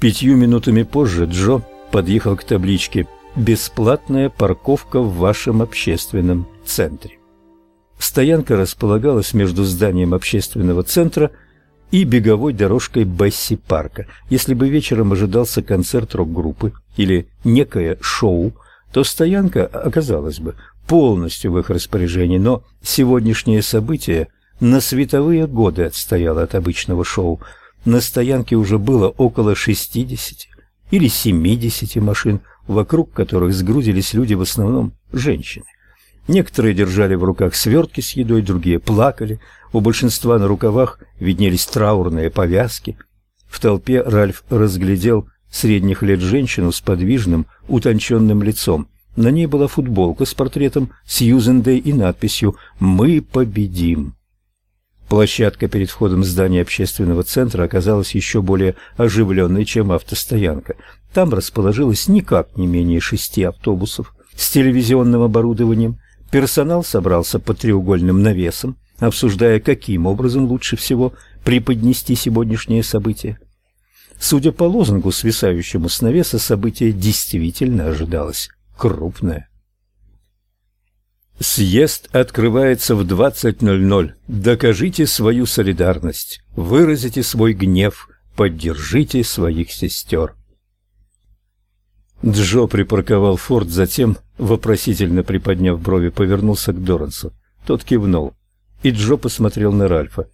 Пятью минутами позже Джо подъехал к табличке «Бесплатная парковка в вашем общественном центре». Стоянка располагалась между зданием общественного центра и беговой дорожкой Бесси Парка. Если бы вечером ожидался концерт рок-группы или некое шоу, то стоянка оказалась бы полностью в их распоряжении, но сегодняшнее событие на световые годы отстояло от обычного шоу. На стоянке уже было около 60 или 70 машин, вокруг которых сгрудились люди, в основном женщины. Некоторые держали в руках свертки с едой, другие плакали. У большинства на рукавах виднелись траурные повязки. В толпе Ральф разглядел средних лет женщину с подвижным, утонченным лицом. На ней была футболка с портретом Сьюзен Дэй и надписью «Мы победим». Площадка перед входом в здание общественного центра оказалась еще более оживленной, чем автостоянка. Там расположилось никак не менее шести автобусов с телевизионным оборудованием, Персонал собрался под треугольным навесом, обсуждая, каким образом лучше всего преподнести сегодняшнее событие. Судя по лозунгу, свисающему с навеса, событие действительно ожидалось крупное. Съезд открывается в 20:00. Докажите свою солидарность, выразите свой гнев, поддержите своих сестер. Джо припарковал форт, затем, вопросительно приподняв брови, повернулся к Дорансу. Тот кивнул, и Джо посмотрел на Ральфа.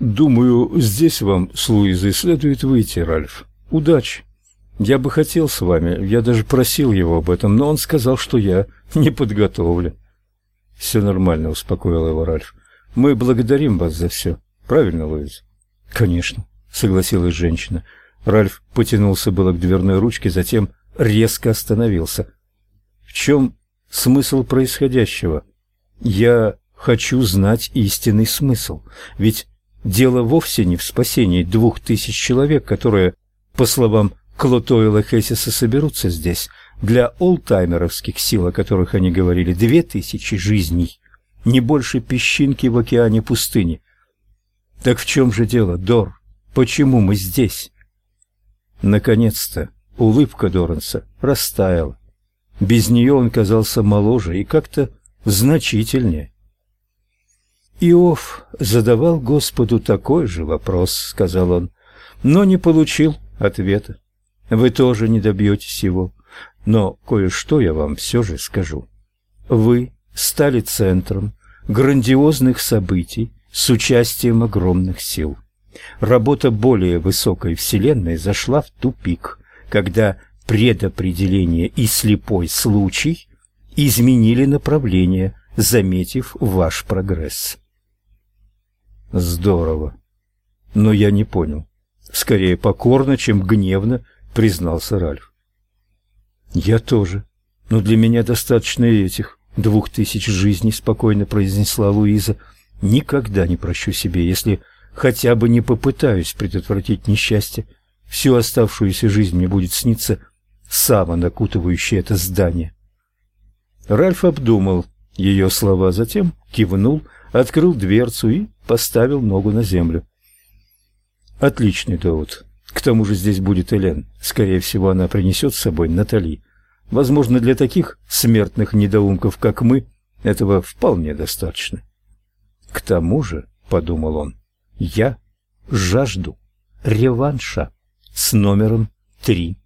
«Думаю, здесь вам с Луизой следует выйти, Ральф. Удачи. Я бы хотел с вами, я даже просил его об этом, но он сказал, что я не подготовлен». «Все нормально», — успокоил его Ральф. «Мы благодарим вас за все. Правильно, Луиза?» «Конечно», — согласилась женщина. Ральф потянулся было к дверной ручке, затем резко остановился. В чем смысл происходящего? Я хочу знать истинный смысл, ведь дело вовсе не в спасении двух тысяч человек, которые, по словам Клотойла Хессиса, соберутся здесь. Для олдтаймеровских сил, о которых они говорили, две тысячи жизней, не больше песчинки в океане пустыни. Так в чем же дело, Дор? Почему мы здесь? Наконец-то Улыбка Доранса растаяла. Без нее он казался моложе и как-то значительнее. Иов задавал Господу такой же вопрос, сказал он, но не получил ответа. Вы тоже не добьетесь его, но кое-что я вам все же скажу. Вы стали центром грандиозных событий с участием огромных сил. Работа более высокой вселенной зашла в тупик когда предопределение и слепой случай изменили направление, заметив ваш прогресс. Здорово. Но я не понял. Скорее покорно, чем гневно, признался Ральф. Я тоже. Но для меня достаточно этих двух тысяч жизней, спокойно произнесла Луиза. Никогда не прощу себе, если хотя бы не попытаюсь предотвратить несчастье. Всю оставшуюся жизнь мне будет сниться саван, окутывающий это здание. Ральф обдумал ее слова, затем кивнул, открыл дверцу и поставил ногу на землю. Отличный довод. К тому же здесь будет Элен. Скорее всего, она принесет с собой Натали. Возможно, для таких смертных недоумков, как мы, этого вполне достаточно. К тому же, подумал он, я жажду реванша с номером три.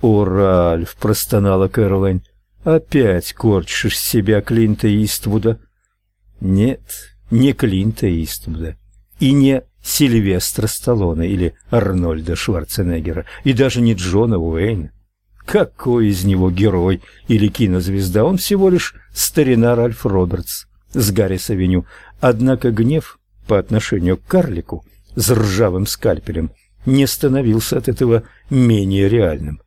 «О, Ральф!» — простонала Кэролайн. «Опять корчишь себя Клинта Иствуда?» «Нет, не Клинта Иствуда. И не Сильвестра Сталлоне или Арнольда Шварценеггера, и даже не Джона Уэйна. Какой из него герой или кинозвезда? Он всего лишь старина Ральф Робертс с Гаррис-авеню. Однако гнев по отношению к карлику с ржавым скальпелем – не становился от этого менее реальным.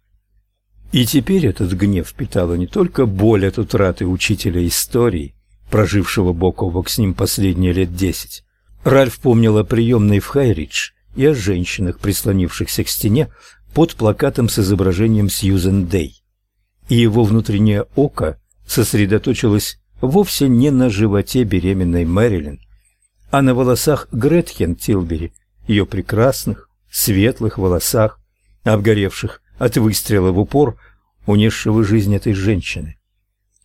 И теперь этот гнев питала не только боль от утраты учителя истории, прожившего бок о бок с ним последние лет десять. Ральф помнил о приемной в Хайридж и о женщинах, прислонившихся к стене под плакатом с изображением Сьюзен Дэй. И его внутреннее око сосредоточилось вовсе не на животе беременной Мэрилин, а на волосах Гретхен Тилбери, ее прекрасных, светлых волосах, обгоревших от выстрела в упор, унесшего жизнь этой женщины.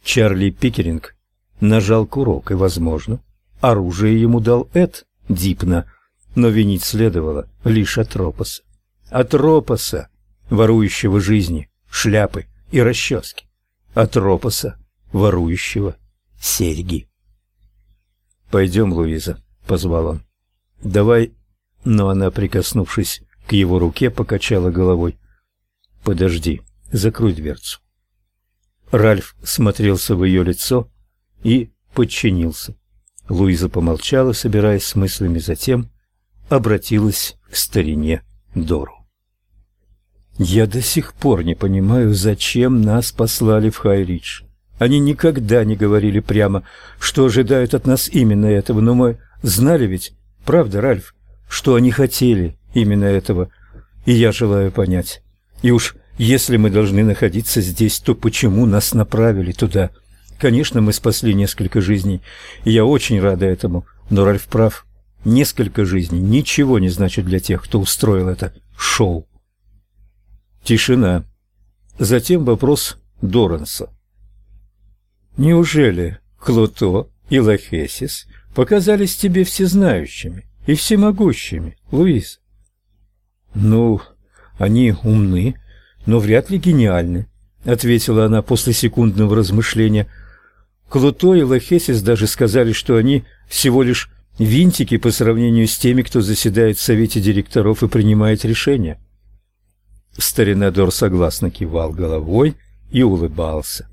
Чарли Пикеринг нажал курок, и, возможно, оружие ему дал Эд Дипна, но винить следовало лишь Атропоса. Атропоса, ворующего жизни, шляпы и расчески. Атропоса, ворующего серьги. «Пойдем, Луиза», — позвал он. «Давай...» Но она, прикоснувшись к его руке, покачала головой. «Подожди, закрой дверцу». Ральф смотрелся в ее лицо и подчинился. Луиза помолчала, собираясь с мыслями, затем обратилась к старине Дору. «Я до сих пор не понимаю, зачем нас послали в Хайридж. Они никогда не говорили прямо, что ожидают от нас именно этого, но мы знали ведь, правда, Ральф, что они хотели именно этого, и я желаю понять. И уж если мы должны находиться здесь, то почему нас направили туда? Конечно, мы спасли несколько жизней, и я очень рада этому, но Ральф прав. Несколько жизней ничего не значит для тех, кто устроил это шоу. Тишина. Затем вопрос Доранса. Неужели Клото и Лахесис показались тебе всезнающими и всемогущими, Луиз? Ну, они умны, но вряд ли гениальны, ответила она после секундного размышления. Клото и Лахесис даже сказали, что они всего лишь винтики по сравнению с теми, кто заседает в совете директоров и принимает решения. Старинадор согласно кивал головой и улыбался.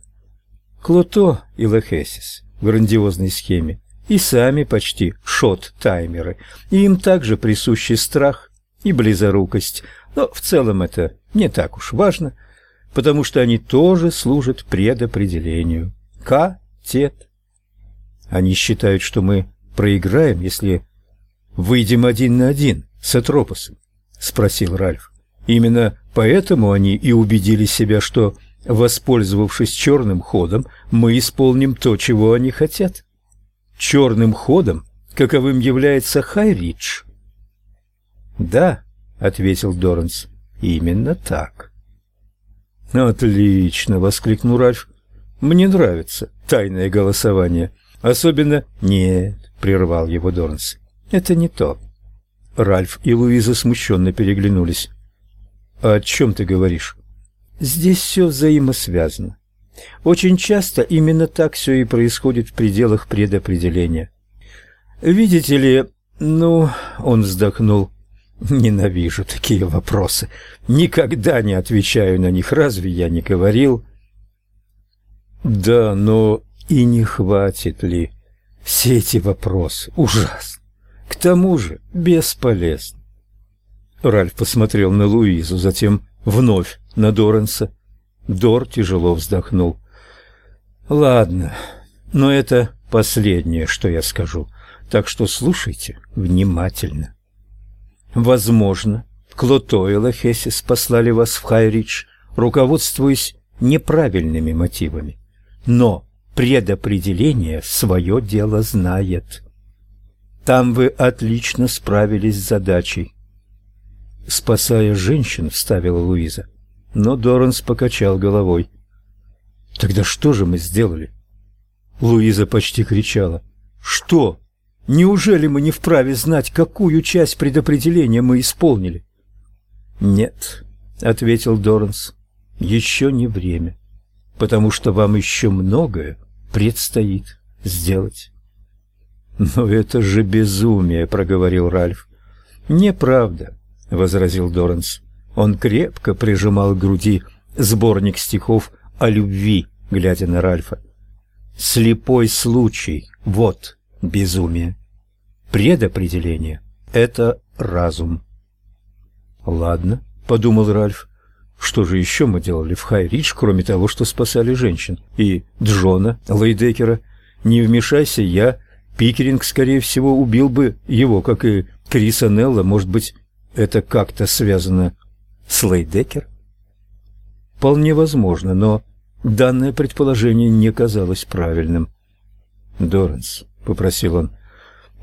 Клото и Лехесис в грандиозной схеме и сами почти шот-таймеры, и им также присущи страх и близорукость, но в целом это не так уж важно, потому что они тоже служат предопределению. К-тет. Они считают, что мы проиграем, если выйдем один на один с Атропосом, спросил Ральф. Именно поэтому они и убедили себя, что Воспользовавшись черным ходом, мы исполним то, чего они хотят. Черным ходом, каковым является Хайридж. Да, ответил Доранс. Именно так. Отлично, воскликнул Ральф. Мне нравится тайное голосование. Особенно Нет, прервал его Доранс. Это не то. Ральф и Луиза смущенно переглянулись. «О чем ты говоришь?» Здесь все взаимосвязано. Очень часто именно так все и происходит в пределах предопределения. Видите ли, ну, он вздохнул. Ненавижу такие вопросы. Никогда не отвечаю на них. Разве я не говорил? Да, но и не хватит ли? Все эти вопросы ужасно. К тому же бесполезно. Ральф посмотрел на Луизу, затем вновь на Доренса. Дор тяжело вздохнул. Ладно, но это последнее, что я скажу. Так что слушайте внимательно. Возможно, Клото и Лахесис послали вас в Хайридж, руководствуясь неправильными мотивами. Но предопределение свое дело знает. Там вы отлично справились с задачей. Спасая женщин, вставила Луиза. Но Доранс покачал головой. Тогда что же мы сделали? Луиза почти кричала. Что? Неужели мы не вправе знать, какую часть предопределения мы исполнили? Нет, ответил Доранс. Еще не время, потому что вам еще многое предстоит сделать. Но это же безумие, проговорил Ральф. Неправда, возразил Доранс. Он крепко прижимал к груди сборник стихов о любви, глядя на Ральфа. Слепой случай вот безумие. Предопределение это разум. Ладно, подумал Ральф. Что же еще мы делали в Хайридж, кроме того, что спасали женщин? И Джона Лейдекера, не вмешайся я, Пикеринг, скорее всего, убил бы его, как и Криса Нелла, может быть, это как-то связано Слейдекер? Вполне возможно, но данное предположение не казалось правильным. Доранс, попросил он,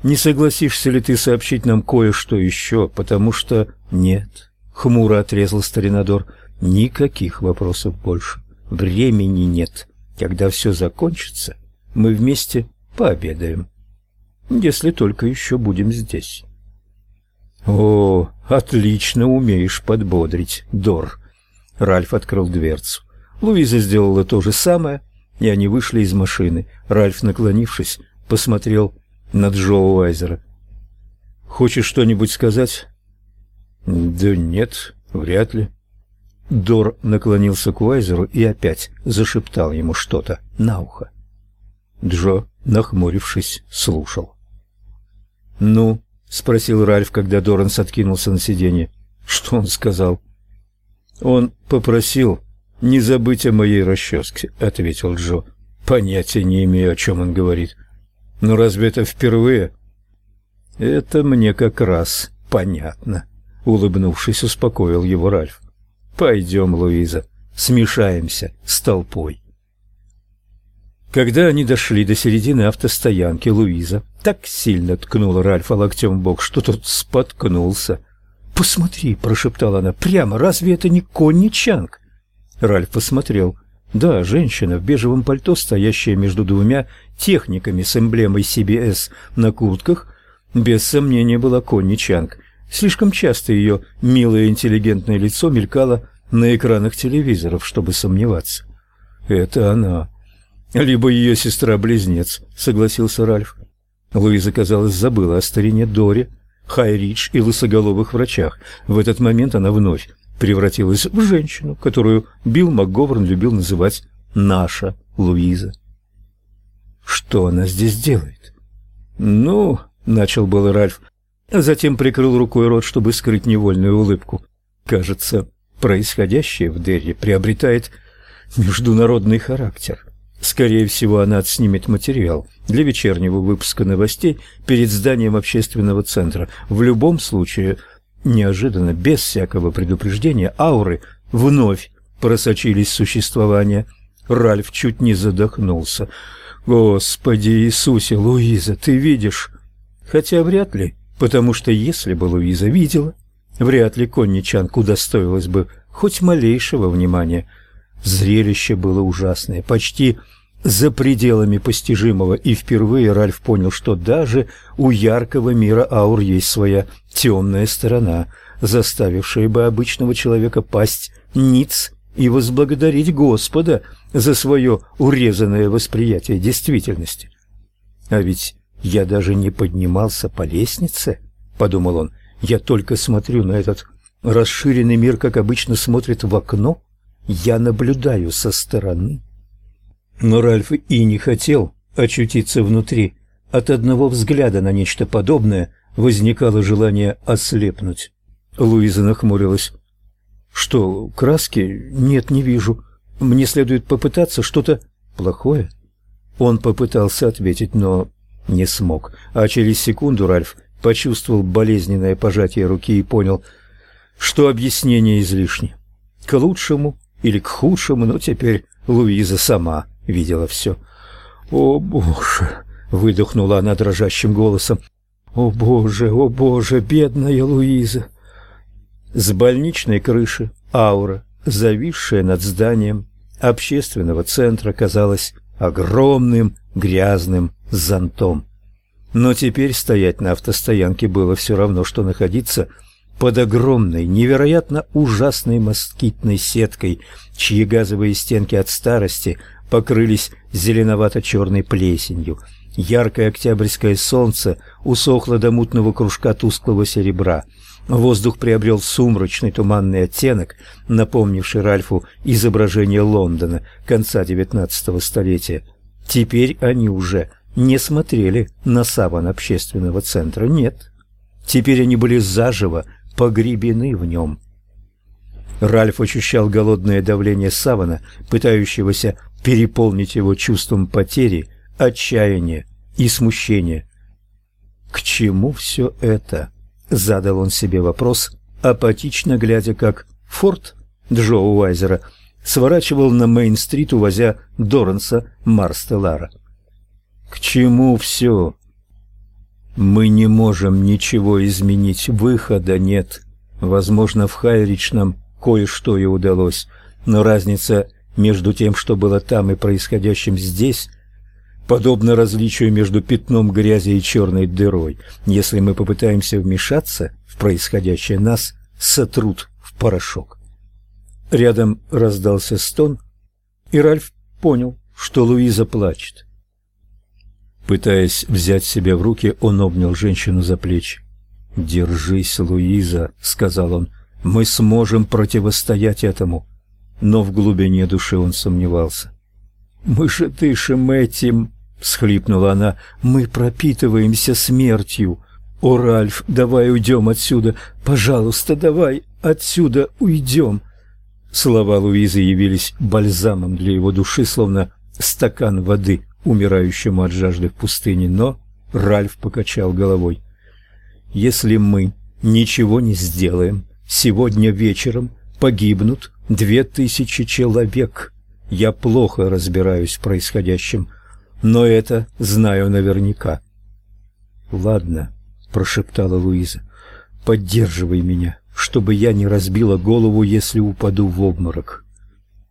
Не согласишься ли ты сообщить нам кое-что еще, потому что нет, хмуро отрезал Старинадор. Никаких вопросов больше. Времени нет. Когда все закончится, мы вместе пообедаем. Если только еще будем здесь. О, отлично умеешь подбодрить, Дор. Ральф открыл дверцу. Луиза сделала то же самое, и они вышли из машины. Ральф, наклонившись, посмотрел на Джо Уайзера. Хочешь что-нибудь сказать? Да нет, вряд ли. Дор наклонился к Уайзеру и опять зашептал ему что-то на ухо. Джо, нахмурившись, слушал. "Ну?" спросил Ральф, когда Доранс откинулся на сиденье. "Что он сказал?" "Он попросил не забыть о моей расческе», — ответил Джо. "Понятия не имею, о чем он говорит. Но разве это впервые?" "Это мне как раз понятно", улыбнувшись, успокоил его Ральф. Пойдем, Луиза, смешаемся с толпой. Когда они дошли до середины автостоянки, Луиза так сильно ткнула Ральфа локтем в бок, что тот споткнулся. "Посмотри", прошептала она. "Прямо, разве это не Конни Чанг?" Ральф посмотрел. Да, женщина в бежевом пальто, стоящая между двумя техниками с эмблемой CBS на куртках, без сомнения была Конни Чанг. Слишком часто ее милое интеллигентное лицо мелькало на экранах телевизоров, чтобы сомневаться. Это она. Либо ее сестра-близнец, согласился Ральф. Луиза, казалось, забыла о старине Доре, Хайридж и лысоголовых врачах. В этот момент она вновь превратилась в женщину, которую Билл МакГоверн любил называть «наша Луиза». Что она здесь делает? Ну, начал был Ральф, а затем прикрыл рукой рот, чтобы скрыть невольную улыбку. Кажется, происходящее в Дерри приобретает международный характер. Скорее всего, она отснимет материал для вечернего выпуска новостей перед зданием общественного центра. В любом случае, неожиданно, без всякого предупреждения, ауры вновь просочились существование. Ральф чуть не задохнулся. Господи Иисусе, Луиза, ты видишь? Хотя вряд ли потому что если бы Луиза видела, вряд ли Конни Чанг удостоилась бы хоть малейшего внимания. Зрелище было ужасное, почти за пределами постижимого, и впервые Ральф понял, что даже у яркого мира аур есть своя темная сторона, заставившая бы обычного человека пасть ниц и возблагодарить Господа за свое урезанное восприятие действительности. А ведь я даже не поднимался по лестнице, подумал он. Я только смотрю на этот расширенный мир, как обычно смотрит в окно. Я наблюдаю со стороны. Но Ральф и не хотел очутиться внутри. От одного взгляда на нечто подобное возникало желание ослепнуть. Луиза нахмурилась. Что, краски? Нет, не вижу. Мне следует попытаться что-то плохое. Он попытался ответить, но не смог. А через секунду Ральф почувствовал болезненное пожатие руки и понял, что объяснение излишне. К лучшему или к худшему, но теперь Луиза сама видела все. «О, Боже!» — выдохнула она дрожащим голосом. «О, Боже, о, Боже, бедная Луиза!» С больничной крыши аура, зависшая над зданием общественного центра, казалась огромным грязным зонтом. Но теперь стоять на автостоянке было все равно, что находиться под огромной, невероятно ужасной москитной сеткой, чьи газовые стенки от старости покрылись зеленовато-черной плесенью. Яркое октябрьское солнце усохло до мутного кружка тусклого серебра. Воздух приобрел сумрачный туманный оттенок, напомнивший Ральфу изображение Лондона конца XIX столетия. Теперь они уже не смотрели на саван общественного центра, нет. Теперь они были заживо погребены в нем. Ральф ощущал голодное давление савана, пытающегося переполнить его чувством потери, отчаяния и смущения. К чему все это? Задал он себе вопрос, апатично глядя, как Форд Джо Уайзера сворачивал на Мейн-стрит, увозя Доранса Марстеллара. К чему все? Мы не можем ничего изменить, выхода нет. Возможно, в Хайрич нам кое-что и удалось, но разница между тем, что было там, и происходящим здесь, подобно различию между пятном грязи и черной дырой. Если мы попытаемся вмешаться в происходящее, нас сотрут в порошок. Рядом раздался стон, и Ральф понял, что Луиза плачет. Пытаясь взять себя в руки, он обнял женщину за плечи. «Держись, Луиза», — сказал он, — «мы сможем противостоять этому». Но в глубине души он сомневался. «Мы же дышим этим», — всхлипнула она, — «мы пропитываемся смертью. О, Ральф, давай уйдем отсюда, пожалуйста, давай отсюда уйдем». Слова Луизы явились бальзамом для его души, словно стакан воды умирающему от жажды в пустыне, но Ральф покачал головой. Если мы ничего не сделаем, сегодня вечером погибнут две тысячи человек. Я плохо разбираюсь в происходящем, но это знаю наверняка. Ладно, прошептала Луиза. Поддерживай меня, чтобы я не разбила голову, если упаду в обморок.